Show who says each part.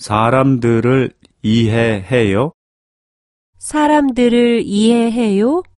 Speaker 1: 사람들을 이해해요?
Speaker 2: 사람들을 이해해요?